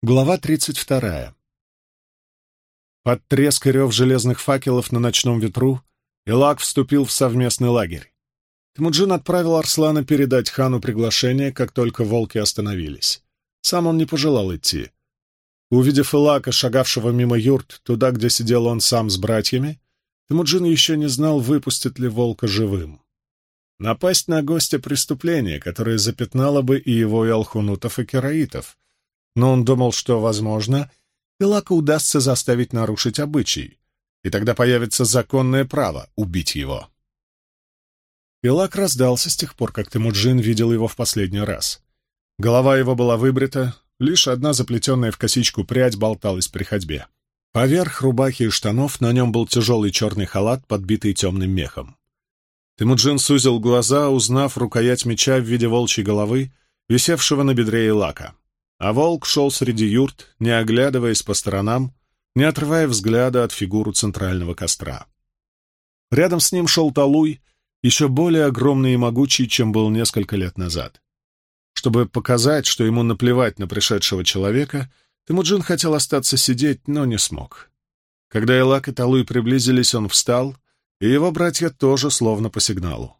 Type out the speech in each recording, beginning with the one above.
Глава тридцать вторая. Под треск и рев железных факелов на ночном ветру Илак вступил в совместный лагерь. Тимуджин отправил Арслана передать хану приглашение, как только волки остановились. Сам он не пожелал идти. Увидев Илака, шагавшего мимо юрт, туда, где сидел он сам с братьями, Тимуджин еще не знал, выпустит ли волка живым. Напасть на гостя преступление, которое запятнало бы и его и алхунутов, и кераитов — но он думал, что, возможно, Пилака удастся заставить нарушить обычай, и тогда появится законное право убить его. Пилак раздался с тех пор, как Темуджин видел его в последний раз. Голова его была выбрита, лишь одна заплетенная в косичку прядь болталась при ходьбе. Поверх рубахи и штанов на нем был тяжелый черный халат, подбитый темным мехом. Темуджин сузил глаза, узнав рукоять меча в виде волчьей головы, висевшего на бедре Илака. А волк шел среди юрт, не оглядываясь по сторонам, не отрывая взгляда от фигуру центрального костра. Рядом с ним шел Талуй, еще более огромный и могучий, чем был несколько лет назад. Чтобы показать, что ему наплевать на пришедшего человека, Темуджин хотел остаться сидеть, но не смог. Когда Элак и Талуй приблизились, он встал, и его братья тоже словно по сигналу.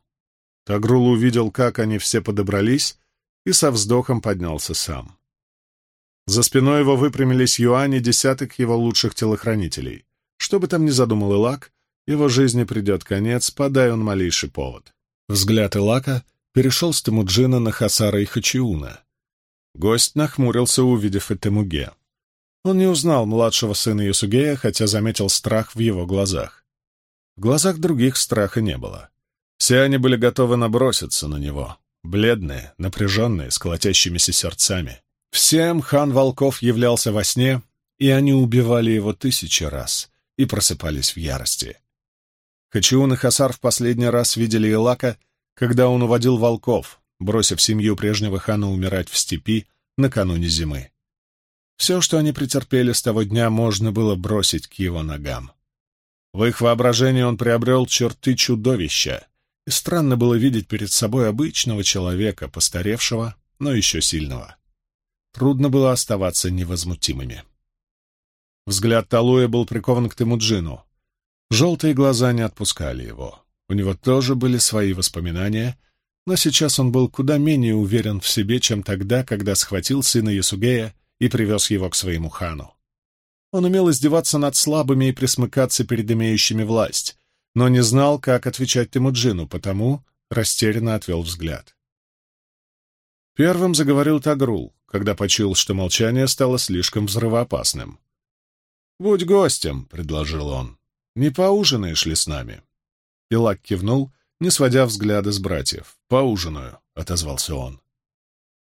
Тагрул увидел, как они все подобрались, и со вздохом поднялся сам. За спиной его выпрямились юани десяток его лучших телохранителей. Что бы там ни задумал Илак, его жизни придет конец, подай он малейший повод. Взгляд Илака перешел с Темуджина на Хасара и Хачиуна. Гость нахмурился, увидев и Темуге. Он не узнал младшего сына Ясугея, хотя заметил страх в его глазах. В глазах других страха не было. Все они были готовы наброситься на него, бледные, напряженные, с колотящимися сердцами. Всем хан Волков являлся во сне, и они убивали его тысячи раз и просыпались в ярости. Хачиун и Хасар в последний раз видели Илака, когда он уводил волков, бросив семью прежнего хана умирать в степи накануне зимы. Все, что они претерпели с того дня, можно было бросить к его ногам. В их воображении он приобрел черты чудовища, и странно было видеть перед собой обычного человека, постаревшего, но еще сильного. Трудно было оставаться невозмутимыми. Взгляд Талуя был прикован к Темуджину. Желтые глаза не отпускали его. У него тоже были свои воспоминания, но сейчас он был куда менее уверен в себе, чем тогда, когда схватил сына Ясугея и привез его к своему хану. Он умел издеваться над слабыми и присмыкаться перед имеющими власть, но не знал, как отвечать Темуджину, потому растерянно отвел взгляд. Первым заговорил Тагрул, когда почуял, что молчание стало слишком взрывоопасным. «Будь гостем», — предложил он. «Не поужинаешь ли с нами?» Илак кивнул, не сводя взгляда с братьев. «Поужинаю», — отозвался он.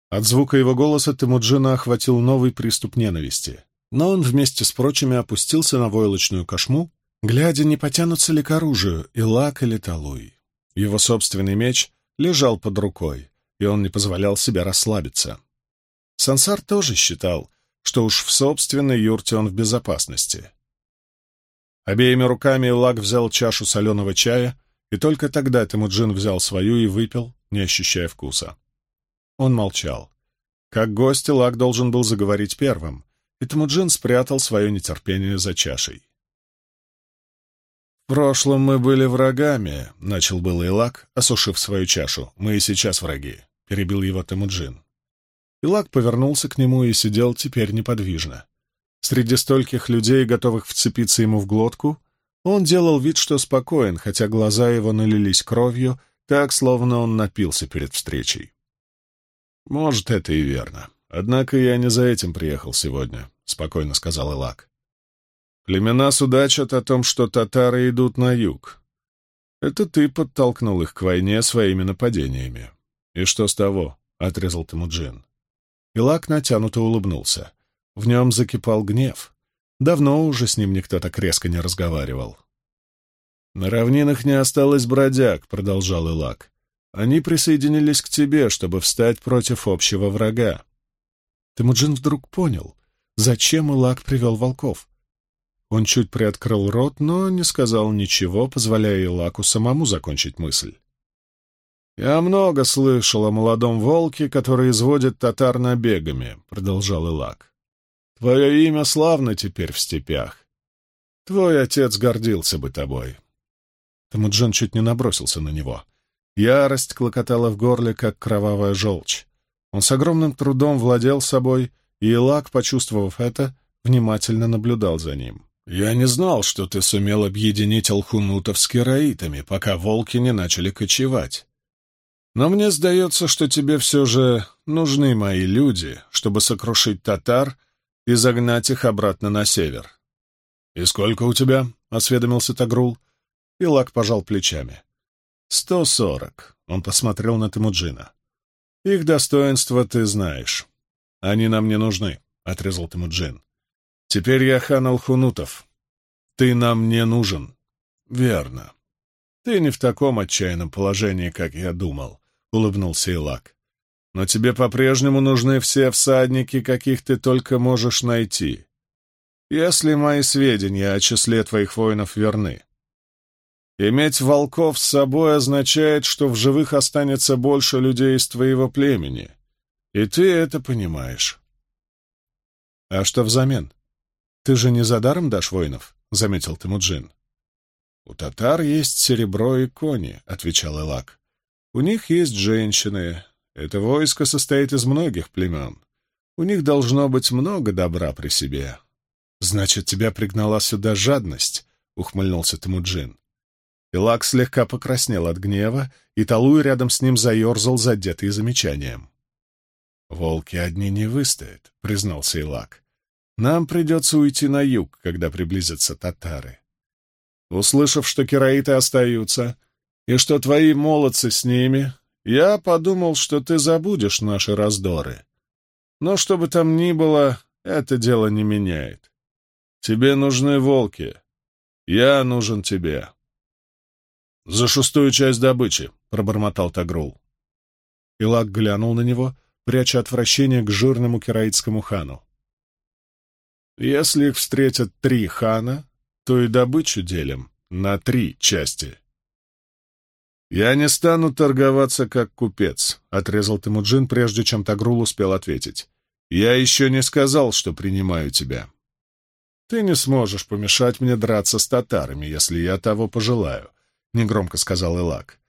От звука его голоса Темуджина охватил новый приступ ненависти. Но он вместе с прочими опустился на войлочную кошму, глядя, не потянутся ли к оружию Илак или Талуй. Его собственный меч лежал под рукой, и он не позволял себе расслабиться. Сансар тоже считал, что уж в собственной юрте он в безопасности. Обеими руками Лак взял чашу соленого чая, и только тогда Темуджин взял свою и выпил, не ощущая вкуса. Он молчал. Как гость, Лак должен был заговорить первым, и Темуджин спрятал свое нетерпение за чашей. «В прошлом мы были врагами», — начал был Илак, осушив свою чашу. «Мы и сейчас враги», — перебил его Темуджин. Илак повернулся к нему и сидел теперь неподвижно. Среди стольких людей, готовых вцепиться ему в глотку, он делал вид, что спокоен, хотя глаза его налились кровью, так, словно он напился перед встречей. «Может, это и верно. Однако я не за этим приехал сегодня», — спокойно сказал Илак. Племена судачат о том, что татары идут на юг. Это ты подтолкнул их к войне своими нападениями. И что с того? — отрезал Темуджин. Илак натянуто улыбнулся. В нем закипал гнев. Давно уже с ним никто так резко не разговаривал. «На равнинах не осталось бродяг», — продолжал Илак. «Они присоединились к тебе, чтобы встать против общего врага». Темуджин вдруг понял, зачем Илак привел волков. Он чуть приоткрыл рот, но не сказал ничего, позволяя Илаку самому закончить мысль. «Я много слышал о молодом волке, который изводит татар набегами», — продолжал Илак. Твое имя славно теперь в степях. Твой отец гордился бы тобой. Тамуджин чуть не набросился на него. Ярость клокотала в горле, как кровавая желчь. Он с огромным трудом владел собой, и Илак, почувствовав это, внимательно наблюдал за ним. «Я не знал, что ты сумел объединить алхунутов с кераитами, пока волки не начали кочевать. Но мне сдается, что тебе все же нужны мои люди, чтобы сокрушить татар и загнать их обратно на север. — И сколько у тебя? — осведомился Тагрул. Илак пожал плечами. — Сто сорок. Он посмотрел на Тимуджина. — Их достоинства ты знаешь. Они нам не нужны, — отрезал Тимуджин. — Теперь я хан Алхунутов. Ты нам не нужен. — Верно. Ты не в таком отчаянном положении, как я думал улыбнулся Илак. «Но тебе по-прежнему нужны все всадники, каких ты только можешь найти. Если мои сведения о числе твоих воинов верны. Иметь волков с собой означает, что в живых останется больше людей из твоего племени, и ты это понимаешь». «А что взамен? Ты же не за даром дашь воинов?» — заметил Тимуджин. «У татар есть серебро и кони», — отвечал Элак. У них есть женщины. Это войско состоит из многих племен. У них должно быть много добра при себе. Значит, тебя пригнала сюда жадность, — ухмыльнулся Тимуджин. Илак слегка покраснел от гнева, и Талуй рядом с ним заерзал, задетый замечанием. «Волки одни не выстоят», — признался Илак. «Нам придется уйти на юг, когда приблизятся татары». Услышав, что кераиты остаются, и что твои молодцы с ними, я подумал, что ты забудешь наши раздоры. Но что бы там ни было, это дело не меняет. Тебе нужны волки. Я нужен тебе. — За шестую часть добычи, — пробормотал Тагрул. Илак глянул на него, пряча отвращение к жирному кераитскому хану. «Если их встретят три хана, то и добычу делим на три части». «Я не стану торговаться как купец», — отрезал Тимуджин, прежде чем Тагрул успел ответить. «Я еще не сказал, что принимаю тебя. Ты не сможешь помешать мне драться с татарами, если я того пожелаю», — негромко сказал Илак.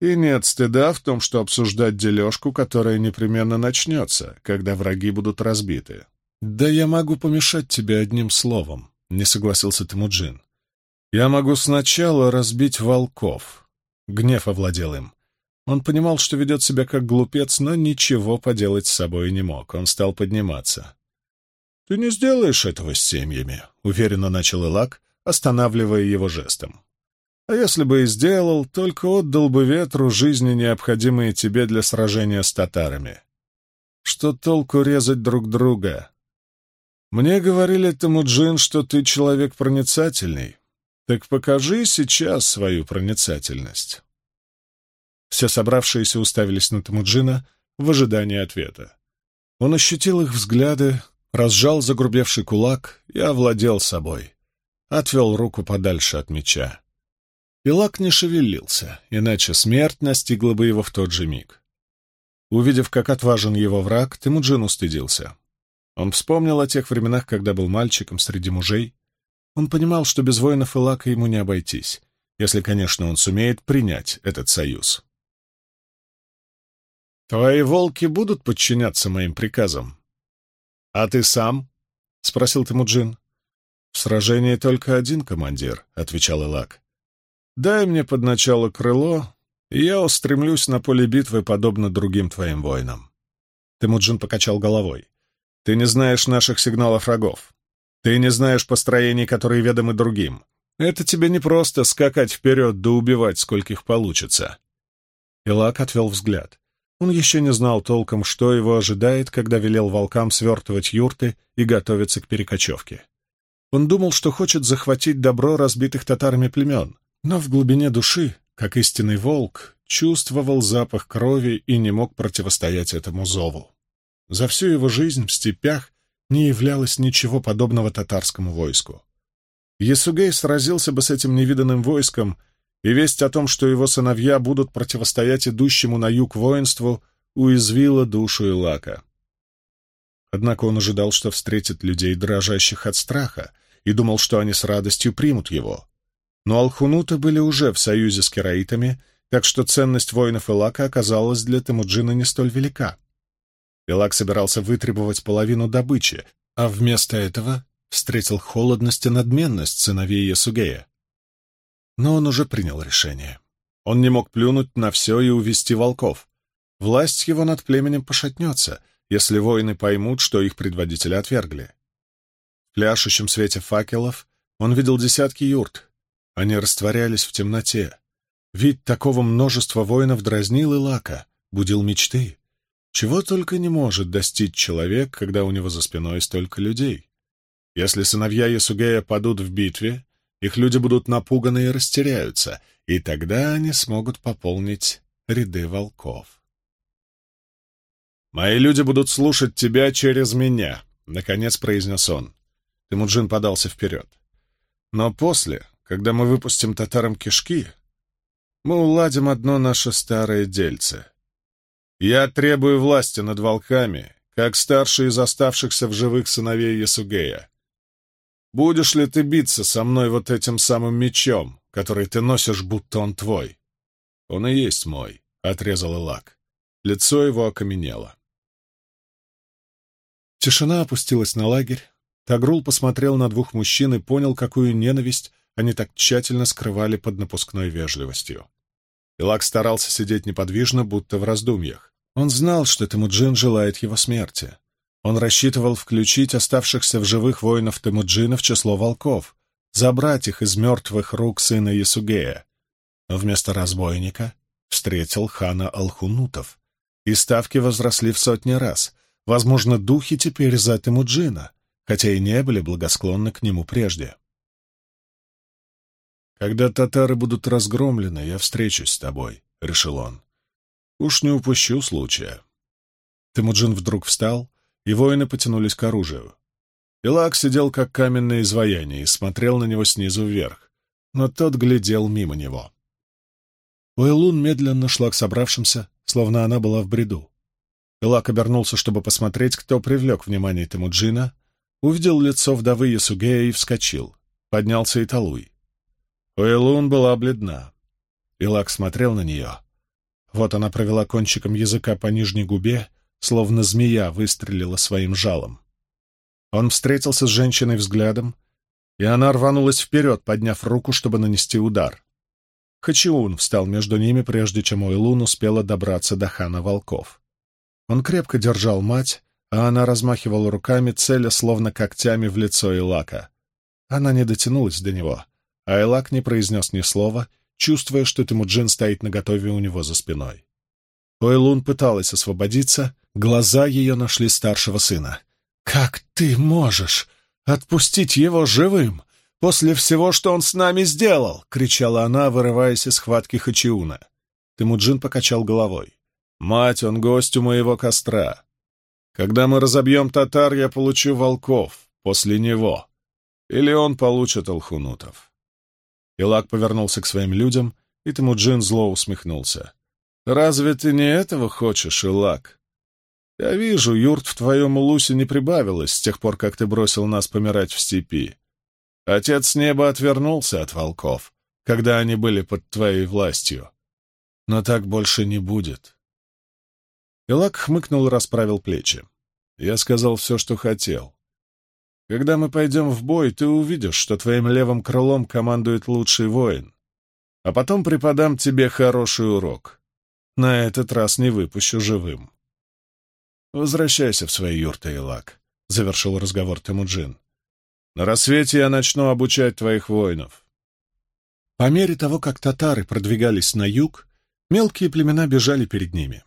«И нет стыда в том, что обсуждать дележку, которая непременно начнется, когда враги будут разбиты». «Да я могу помешать тебе одним словом», — не согласился Тимуджин. «Я могу сначала разбить волков». Гнев овладел им. Он понимал, что ведет себя как глупец, но ничего поделать с собой не мог. Он стал подниматься. «Ты не сделаешь этого с семьями», — уверенно начал Илак, останавливая его жестом. «А если бы и сделал, только отдал бы ветру жизни, необходимые тебе для сражения с татарами. Что толку резать друг друга? Мне говорили, Тамуджин, что ты человек проницательный. Так покажи сейчас свою проницательность. Все собравшиеся уставились на Тамуджина в ожидании ответа. Он ощутил их взгляды, разжал загрубевший кулак и овладел собой. Отвел руку подальше от меча. Илак не шевелился, иначе смерть настигла бы его в тот же миг. Увидев, как отважен его враг, Темуджин устыдился. Он вспомнил о тех временах, когда был мальчиком среди мужей, он понимал, что без воинов Илака ему не обойтись, если, конечно, он сумеет принять этот союз. «Твои волки будут подчиняться моим приказам?» «А ты сам?» — спросил Тимуджин. «В сражении только один командир», — отвечал Илак. «Дай мне под начало крыло, и я устремлюсь на поле битвы, подобно другим твоим воинам». Тимуджин покачал головой. «Ты не знаешь наших сигналов врагов. Ты не знаешь построений, которые ведомы другим. Это тебе не просто скакать вперед да убивать, скольких получится. Илак отвел взгляд. Он еще не знал толком, что его ожидает, когда велел волкам свертывать юрты и готовиться к перекочевке. Он думал, что хочет захватить добро разбитых татарами племен, но в глубине души, как истинный волк, чувствовал запах крови и не мог противостоять этому зову. За всю его жизнь в степях не являлось ничего подобного татарскому войску. Ясугей сразился бы с этим невиданным войском, и весть о том, что его сыновья будут противостоять идущему на юг воинству, уязвила душу Илака. однако он ожидал, что встретит людей, дрожащих от страха, и думал, что они с радостью примут его. Но алхунуты были уже в союзе с кераитами, так что ценность воинов Илака оказалась для Темуджина не столь велика. Илак собирался вытребовать половину добычи, а вместо этого встретил холодность и надменность сыновей Ясугея. Но он уже принял решение. Он не мог плюнуть на все и увести волков. Власть его над племенем пошатнется, если воины поймут, что их предводителя отвергли. В пляшущем свете факелов он видел десятки юрт. Они растворялись в темноте. Вид такого множества воинов дразнил Илака, будил мечты. Чего только не может достичь человек, когда у него за спиной столько людей. Если сыновья Ясугея падут в битве, их люди будут напуганы и растеряются, и тогда они смогут пополнить ряды волков. «Мои люди будут слушать тебя через меня», — наконец произнес он. Тимуджин подался вперед. «Но после, когда мы выпустим татарам кишки, мы уладим одно наше старое дельце. Я требую власти над волками, как старший из оставшихся в живых сыновей Ясугея. Будешь ли ты биться со мной вот этим самым мечом, который ты носишь, будто он твой? Он и есть мой, — отрезал Илак. Лицо его окаменело. Тишина опустилась на лагерь. Тагрул посмотрел на двух мужчин и понял, какую ненависть они так тщательно скрывали под напускной вежливостью. Илак старался сидеть неподвижно, будто в раздумьях. Он знал, что Темуджин желает его смерти. Он рассчитывал включить оставшихся в живых воинов Темуджина в число волков, забрать их из мертвых рук сына Ясугея. Но вместо разбойника встретил хана Алхунутов, и ставки возросли в сотни раз. Возможно, духи теперь за Темуджина, хотя и не были благосклонны к нему прежде. «Когда татары будут разгромлены, я встречусь с тобой», — решил он. «Уж не упущу случая». Темуджин вдруг встал, и воины потянулись к оружию. Илак сидел как каменное изваяние и смотрел на него снизу вверх, но тот глядел мимо него. Уэлун медленно шла к собравшимся, словно она была в бреду. Илак обернулся, чтобы посмотреть, кто привлек внимание Темуджина, увидел лицо вдовы Ясугея и вскочил. Поднялся и Талуй. Уэлун была бледна. Илак смотрел на нее. Вот она провела кончиком языка по нижней губе, словно змея выстрелила своим жалом. Он встретился с женщиной взглядом, и она рванулась вперед, подняв руку, чтобы нанести удар. Хачиун встал между ними, прежде чем Уэлун успела добраться до хана волков. Он крепко держал мать, а она размахивала руками, целя словно когтями в лицо Илака. Она не дотянулась до него, а Илак не произнес ни слова, чувствуя, что Тимуджин стоит наготове у него за спиной. Ойлун пыталась освободиться, глаза ее нашли старшего сына. «Как ты можешь отпустить его живым после всего, что он с нами сделал?» — кричала она, вырываясь из схватки Хачиуна. Тимуджин покачал головой. «Мать, он гость у моего костра. Когда мы разобьем татар, я получу волков после него. Или он получит алхунутов». Илак повернулся к своим людям, и Тимуджин зло усмехнулся. Разве ты не этого хочешь, Илак? Я вижу, юрт в твоем улусе не прибавилось с тех пор, как ты бросил нас помирать в степи. Отец неба отвернулся от волков, когда они были под твоей властью. Но так больше не будет. Илак хмыкнул и расправил плечи. Я сказал все, что хотел. Когда мы пойдем в бой, ты увидишь, что твоим левым крылом командует лучший воин. А потом преподам тебе хороший урок. На этот раз не выпущу живым. «Возвращайся в свои юрты, Илак», — завершил разговор Темуджин. «На рассвете я начну обучать твоих воинов». По мере того, как татары продвигались на юг, мелкие племена бежали перед ними.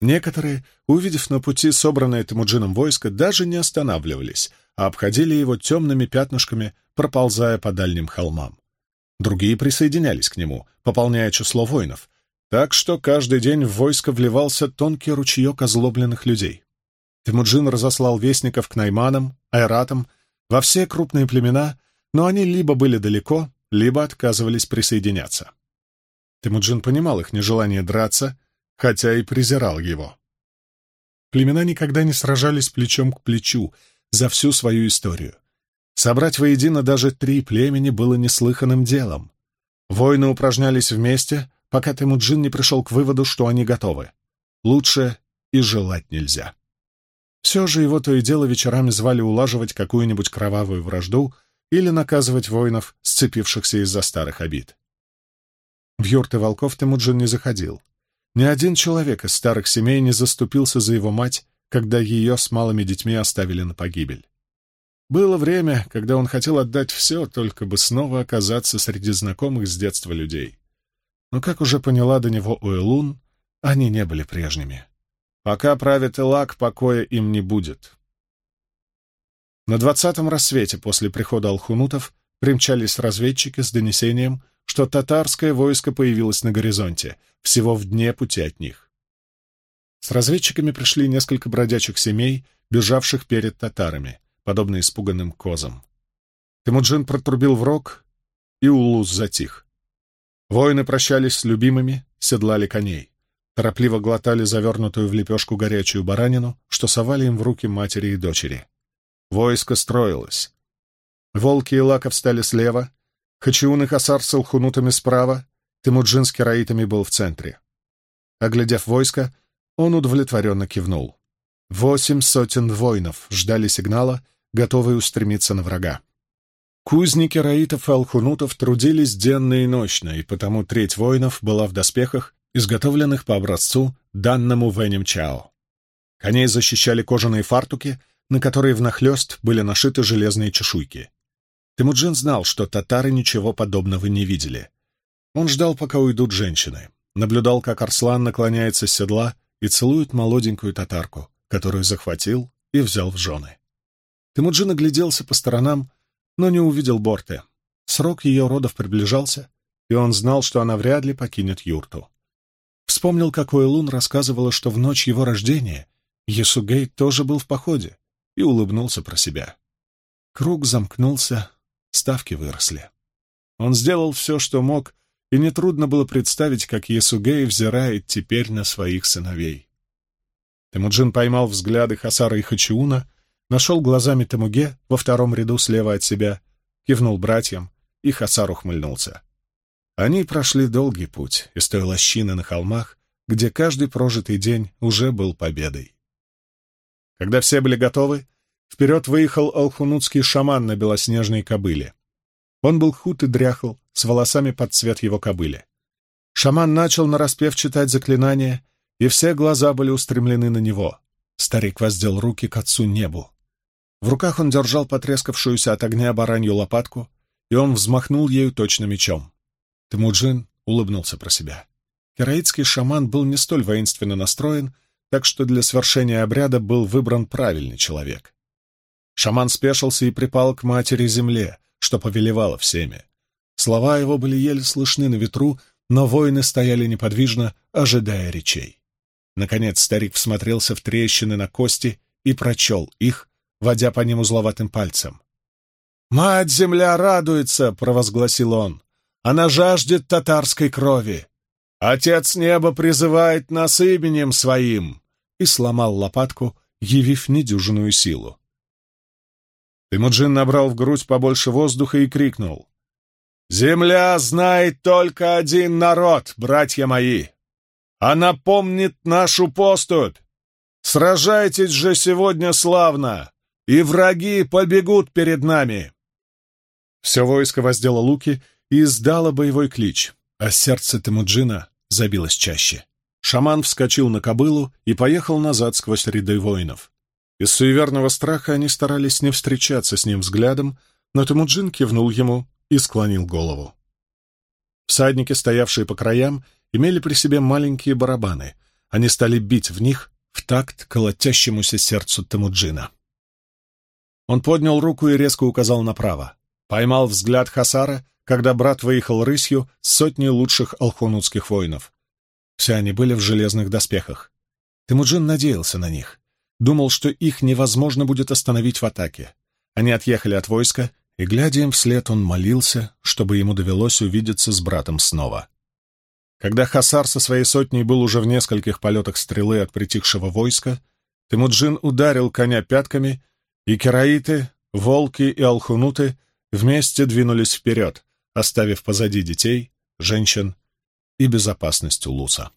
Некоторые, увидев на пути собранное Темуджином войско, даже не останавливались, а обходили его темными пятнышками, проползая по дальним холмам. Другие присоединялись к нему, пополняя число воинов, так что каждый день в войско вливался тонкий ручеек озлобленных людей. Темуджин разослал вестников к Найманам, Айратам, во все крупные племена, но они либо были далеко, либо отказывались присоединяться. Темуджин понимал их нежелание драться, хотя и презирал его. племена никогда не сражались плечом к плечу за всю свою историю. Собрать воедино даже три племени было неслыханным делом. Воины упражнялись вместе, пока Темуджин не пришел к выводу, что они готовы. Лучше и желать нельзя. Все же его то и дело вечерами звали улаживать какую-нибудь кровавую вражду или наказывать воинов, сцепившихся из-за старых обид. В юрты волков Темуджин не заходил. Ни один человек из старых семей не заступился за его мать, когда ее с малыми детьми оставили на погибель. Было время, когда он хотел отдать все, только бы снова оказаться среди знакомых с детства людей. Но, как уже поняла до него Уэлун, они не были прежними. Пока правит Элак, покоя им не будет. На двадцатом рассвете после прихода алхунутов примчались разведчики с донесением, что татарское войско появилось на горизонте, всего в дне пути от них. С разведчиками пришли несколько бродячих семей, бежавших перед татарами, подобно испуганным козам. Темуджин протрубил в рог, и Улус затих. Воины прощались с любимыми, седлали коней торопливо глотали завернутую в лепешку горячую баранину, что совали им в руки матери и дочери. Войско строилось. Волки и Лаков стали слева, Хачиун и Хасар с Алхунутами справа, Тимуджин с Кераитами был в центре. Оглядев войско, он удовлетворенно кивнул. Восемь сотен воинов ждали сигнала, готовые устремиться на врага. Кузники раитов и алхунутов трудились денно и ночно, и потому треть воинов была в доспехах, изготовленных по образцу, данному Венем Чао. Коней защищали кожаные фартуки, на которые внахлёст были нашиты железные чешуйки. Темуджин знал, что татары ничего подобного не видели. Он ждал, пока уйдут женщины, наблюдал, как Арслан наклоняется с седла и целует молоденькую татарку, которую захватил и взял в жены. Темуджин огляделся по сторонам, но не увидел Борте. Срок ее родов приближался, и он знал, что она вряд ли покинет юрту. Вспомнил, как Уэлун рассказывала, что в ночь его рождения Есугей тоже был в походе, и улыбнулся про себя. Круг замкнулся, ставки выросли. Он сделал все, что мог, и нетрудно было представить, как Есугей взирает теперь на своих сыновей. Темуджин поймал взгляды Хасара и Хачиуна, нашел глазами Темуге во втором ряду слева от себя, кивнул братьям, и Хасар ухмыльнулся. Они прошли долгий путь из той лощины на холмах, где каждый прожитый день уже был победой. Когда все были готовы, вперед выехал алхунутский шаман на белоснежной кобыле. Он был худ и дряхл, с волосами под цвет его кобыли. Шаман начал нараспев читать заклинания, и все глаза были устремлены на него. Старик воздел руки к отцу небу. В руках он держал потрескавшуюся от огня баранью лопатку, и он взмахнул ею точно мечом. Темуджин улыбнулся про себя. Кераитский шаман был не столь воинственно настроен, так что для свершения обряда был выбран правильный человек. Шаман спешился и припал к матери-земле, что повелевало всеми. Слова его были еле слышны на ветру, но воины стояли неподвижно, ожидая речей. Наконец старик всмотрелся в трещины на кости и прочел их, водя по ним узловатым пальцем. «Мать-земля радуется!» — провозгласил он. Она жаждет татарской крови. Отец неба призывает нас именем своим!» И сломал лопатку, явив недюжинную силу. Тимуджин набрал в грудь побольше воздуха и крикнул. «Земля знает только один народ, братья мои! Она помнит нашу поступь! Сражайтесь же сегодня славно, и враги побегут перед нами!» Все войско воздело луки и издала боевой клич, а сердце Темуджина забилось чаще. Шаман вскочил на кобылу и поехал назад сквозь ряды воинов. Из суеверного страха они старались не встречаться с ним взглядом, но Темуджин кивнул ему и склонил голову. Всадники, стоявшие по краям, имели при себе маленькие барабаны. Они стали бить в них в такт колотящемуся сердцу Темуджина. Он поднял руку и резко указал направо. Поймал взгляд Хасара когда брат выехал рысью с сотней лучших алхунутских воинов. Все они были в железных доспехах. Темуджин надеялся на них. Думал, что их невозможно будет остановить в атаке. Они отъехали от войска, и, глядя им вслед, он молился, чтобы ему довелось увидеться с братом снова. Когда Хасар со своей сотней был уже в нескольких полетах стрелы от притихшего войска, Темуджин ударил коня пятками, и кераиты, волки и алхунуты вместе двинулись вперед, оставив позади детей, женщин и безопасность Улуса.